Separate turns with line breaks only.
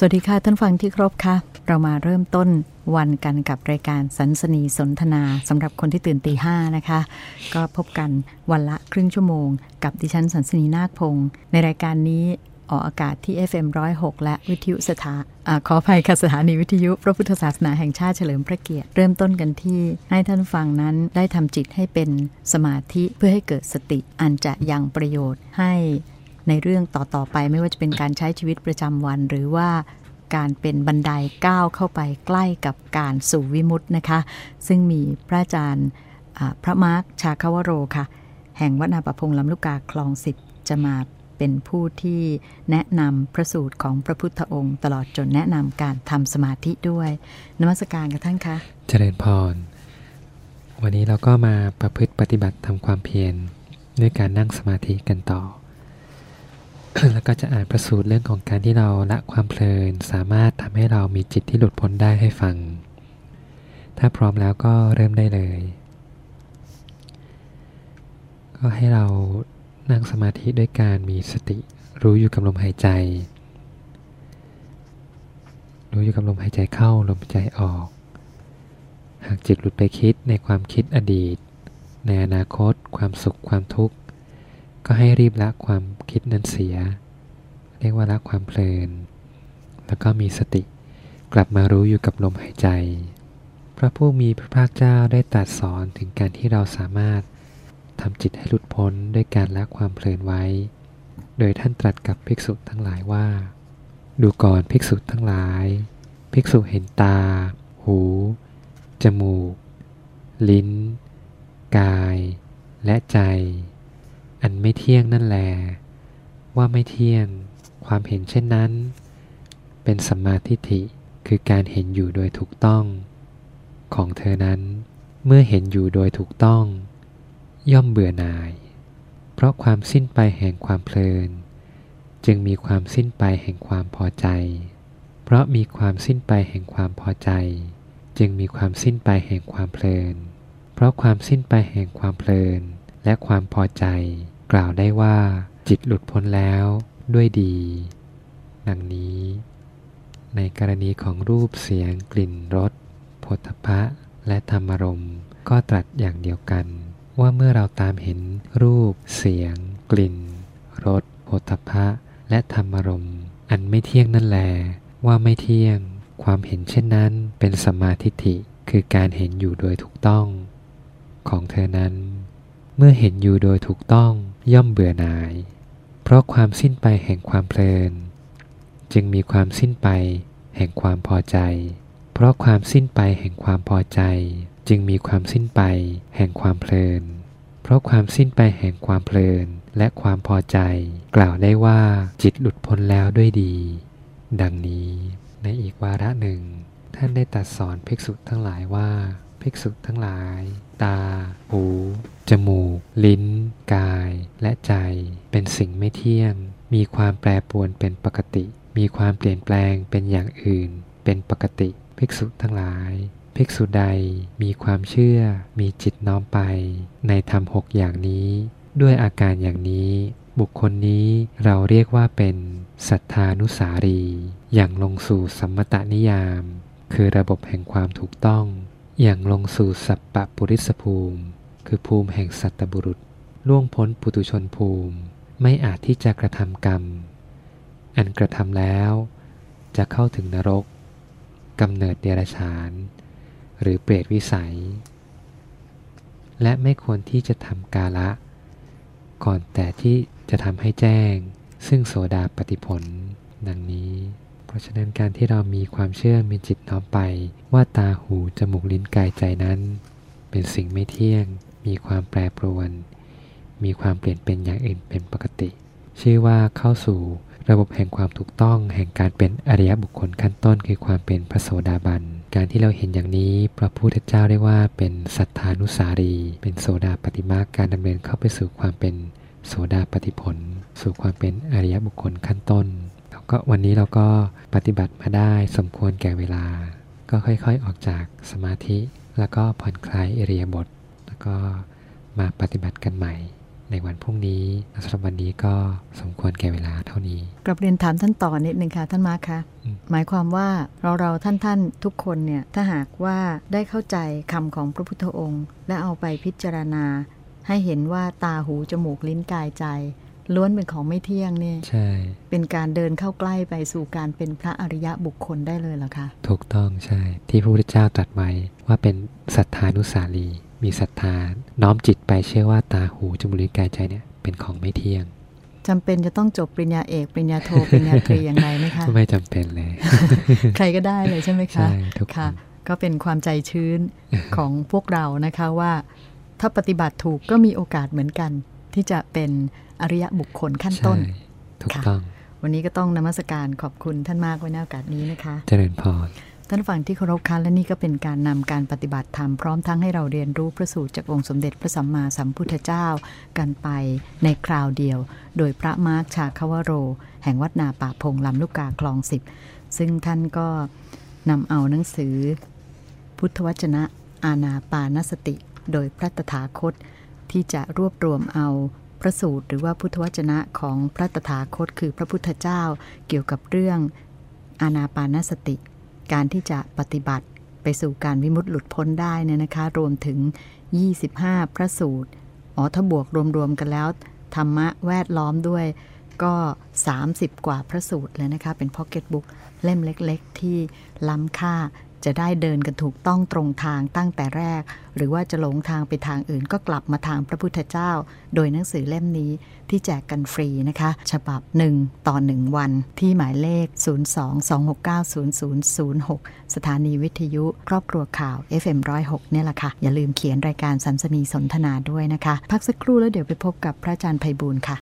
สวัสดีค่ะท่านฟังที่ครบค่ะ เรามาเริ่มต้นวันกันกับรายการสันสนีสนทนาสำหรับคนที่ตื่นตีห้านะคะ ก็พบกันวันละครึ่งชั่วโมง กับดิฉันสันสนีนาคพงศ์ในรายการนี้ออกอากาศที่ FM106 และวิทยุสถาอขออภัยค่ะสถานีวิทยุ พระพุทธศาสนาแห่งชาติเฉลิมพระเกียรติ เริ่มต้นกันที่ให้ท่านฟังนั้นได้ทำจิตให้เป็นสมาธิเพื่อให้เกิดสติอันจะยังประโยชน์ให้ ในเรื่องต่อ ๆ ไปไม่ว่าจะเป็นการใช้ชีวิตประจำวัน หรือว่าการเป็นบันไดก้าวเข้าไปใกล้กับการสู่วิมุตตินะคะ ซึ่งมีพระอาจารย์พระมาร์คชาคาวโรค่ะ แห่งวัดนาประพงลำลูกกาคลองสิบจะมาเป็นผู้ที่แนะนำพระสูตรของพระพุทธองค์ ตลอดจนแนะนำการทำสมาธิด้วย นมัสการกับท่านคะ
เจริญพร วันนี้เราก็มาประพฤติปฏิบัติทำความเพียรด้วยการนั่งสมาธิกันต่อ แล้วก็จะอ่านประสูตรเรื่องของการที่เราละความเพลิน สามารถทำให้เรามีจิตที่หลุดพ้นได้ให้ฟัง ถ้าพร้อมแล้วก็เริ่มได้เลย ก็ให้เรานั่งสมาธิด้วยการมีสติรู้อยู่กับลมหายใจ รู้อยู่กับลมหายใจเข้าลมหายใจออก หากจิตหลุดไปคิดในความคิดอดีต ในอนาคต ความสุขความทุกข์ ก็ให้รีบละความคิดนั้นเสีย เรียกว่าละความเพลิน แล้วก็มีสติกลับมารู้อยู่กับลมหายใจ พระผู้มีพระภาคเจ้าได้ตรัสสอนถึงการที่เราสามารถทำจิตให้หลุดพ้นด้วยการละความเพลินไว้ โดยท่านตรัสกับภิกษุทั้งหลายว่า ดูก่อนภิกษุทั้งหลาย ภิกษุเห็นตา หู จมูก ลิ้น กาย และใจ อันไม่เที่ยงนั่นแล ว่าไม่เที่ยง ความเห็นเช่นนั้น เป็นสัมมาทิฏฐิคือการเห็นอยู่โดยถูกต้อง ของเธอนั้น เมื่อเห็นอยู่โดยถูกต้อง ย่อมเบื่อหน่าย เพราะความสิ้นไปแห่งความเพลิน จึงมีความสิ้นไปแห่งความพอใจ เพราะมีความสิ้นไปแห่งความพอใจ จึงมีความสิ้นไปแห่งความเพลิน เพราะความสิ้นไปแห่งความเพลิน และความพอใจ กล่าวได้ว่าจิตหลุดพ้นแล้วด้วยดี ดังนี้ ในกรณีของรูปเสียงกลิ่นรสผลทพะและธรรมรมก็ตรัสอย่างเดียวกัน ว่าเมื่อเราตามเห็นรูป เสียง กลิ่นรสโผฏฐะและธรรมรมอันไม่เที่ยงนั่นแล ว่าไม่เที่ยง ความเห็นเช่นนั้นเป็นสมาธิิคือการเห็นอยู่โดยถูกต้อง ของเธอนั้น เมื่อเห็นอยู่โดยถูกต้องย่อมเบื่อหน่าย เพราะความสิ้นไปแห่งความเพลิน จึงมีความสิ้นไปแห่งความพอใจ เพราะความสิ้นไปแห่งความพอใจ จึงมีความสิ้นไปแห่งความเพลิน เพราะความสิ้นไปแห่งความเพลินและความพอใจ กล่าวได้ว่าจิตหลุดพ้นแล้วด้วยดี ดังนี้ในอีกวาระหนึ่ง ท่านได้ตัดสอนภิกษุทั้งหลายว่า ภิกษุทั้งหลาย ตา หู จมูก ลิ้น กาย และใจ เป็นสิ่งไม่เที่ยง มีความแปรปรวนเป็นปกติ มีความเปลี่ยนแปลงเป็นอย่างอื่น เป็นปกติ ภิกษุทั้งหลาย ภิกษุใดมีความเชื่อ มีจิตน้อมไป ในธรรมหกอย่างนี้ ด้วยอาการอย่างนี้บุคคลนี้เราเรียกว่าเป็นศรัทธานุสารี อย่างลงสู่สัมมตนิยาม คือระบบแห่งความถูกต้อง อย่างลงสู่สัปปะปุริสภูมิ คือภูมิแห่งสัตบุรุษ ล่วงพ้นปุตุชนภูมิ ไม่อาจที่จะกระทำกรรม อันกระทำแล้ว จะเข้าถึงนรกกำเนิดเดรัจฉาน หรือเปรตวิสัย และไม่ควรที่จะทำกาละ ก่อนแต่ที่จะทำให้แจ้ง ซึ่งโสดาปฏิผล ดังนี้ เพราะฉะนั้นการที่เรามีความเชื่อมีจิตน้อมไป ว่าตาหูจมูกลิ้นกายใจนั้น เป็นสิ่งไม่เที่ยง มีความแปรปรวน มีความเปลี่ยนเป็นอย่างอื่นเป็นปกติ ชื่อว่าเข้าสู่ระบบแห่งความถูกต้องแห่งการเป็นอริยบุคคลขั้นต้นคือความเป็นพระโสดาบัน การที่เราเห็นอย่างนี้พระพุทธเจ้าได้ว่าเป็นสัทธานุสารี เป็นโสดาปฏิมาการดำเนินเข้าไปสู่ความเป็นโสดาปฏิผล สู่ความเป็นอริยบุคคลขั้นต้นแล้วก็วันนี้เราก็ ปฏิบัติมาได้สมควรแก่เวลา ก็ค่อยๆออกจากสมาธิ แล้วก็ผ่อนคลายเอริยบท แล้วก็มาปฏิบัติกันใหม่ ในวันพรุ่งนี้สำหรับวันนี้ก็สมควรแก่เวลาเท่านี้
กลับเรียนถามท่านต่อนิดนึงค่ะท่านมาร์คคะ
อืม
หมายความว่าเราเราท่านท่านทุกคนเนี่ยถ้าหากว่าได้เข้าใจคำของพระพุทธองค์ และเอาไปพิจารณาให้เห็นว่าตาหูจมูกลิ้นกายใจ ล้วนเป็นของไม่เที่ยงเนี่ย
ใช่
เป็นการเดินเข้าใกล้ไปสู่การเป็นพระอริยะบุคคลได้เลยเหรอคะ
ถูกต้องใช่ ที่พระพุทธเจ้าตรัสไว้ว่าเป็นศรัทธานุสารีมีศรัทธาน้อมจิตไปเชื่อว่าตาหูจมูกลิ้นกายใจเนี่ยเป็นของไม่เที่ยง
จำเป็นจะต้องจบปริญญาเอกปริญญาโทปริญญาตรีอย่างไรไหมคะ
ไม่จำเป็นเลย
ใครก็ได้เลยใช่ไหมคะ
ใช่ทุกค
ค่ะ
น
ก็เป็นความใจชื้นของพวกเรานะคะว่า ถ้าปฏิบัติถูกก็มีโอกาสเหมือนกัน ที่จะเป็นอริยบุคคลขั้นต้น
ใช่ถูก
ค่ะ
ต้อง
วันนี้ก็ต้องนมัสการขอบคุณท่านมากไว้ในโอกาสนี้นะคะ
เจริญพร
ท่านผู้ฟังที่เคารพคะและนี่ก็เป็นการนำการปฏิบัติธรรมพร้อมทั้งให้เราเรียนรู้พระสูตรจากองค์สมเด็จพระสัมมาสัมพุทธเจ้า กันไปในคราวเดียว โดยพระมาร์คชาคาวโร แห่งวัดนาป่าพงลำลูกกาคลองสิบซึ่งท่านก็นำเอาหนังสือ พุทธวจนะ อาณาปานสติ โดยพระตถาคต ที่จะรวบรวมเอาพระสูตรหรือว่าพุทธวจนะของพระตถาคตคือพระพุทธเจ้าเกี่ยวกับเรื่องอาณาปานสติ การที่จะปฏิบัติไปสู่การวิมุตติหลุดพ้นได้เนี่ยนะคะ รวมถึง 25 พระสูตรอ๋อถ้าบวกรวมๆกันแล้ว ธรรมะแวดล้อมด้วยก็ 30 กว่าพระสูตรเลยนะคะ เป็นพ็อกเก็ตบุ๊กเล่มเล็ก ๆ ที่ล้ำค่า จะได้เดินกันถูกต้องตรงทางตั้งแต่แรก หรือว่าจะหลงทางไปทางอื่นก็กลับมาทางพระพุทธเจ้า โดยหนังสือเล่มนี้ที่แจกกันฟรีนะคะ ฉบับ 1 ต่อ 1 วัน ที่หมายเลข 022690006 สถานีวิทยุ ครอบครัวข่าว FM106 เนี่ยแหละค่ะ อย่าลืมเขียนรายการสันสนีสนทนาด้วยนะคะ พักสักครู่แล้วเดี๋ยวไปพบกับพระอาจารย์ไพบูลค่ะ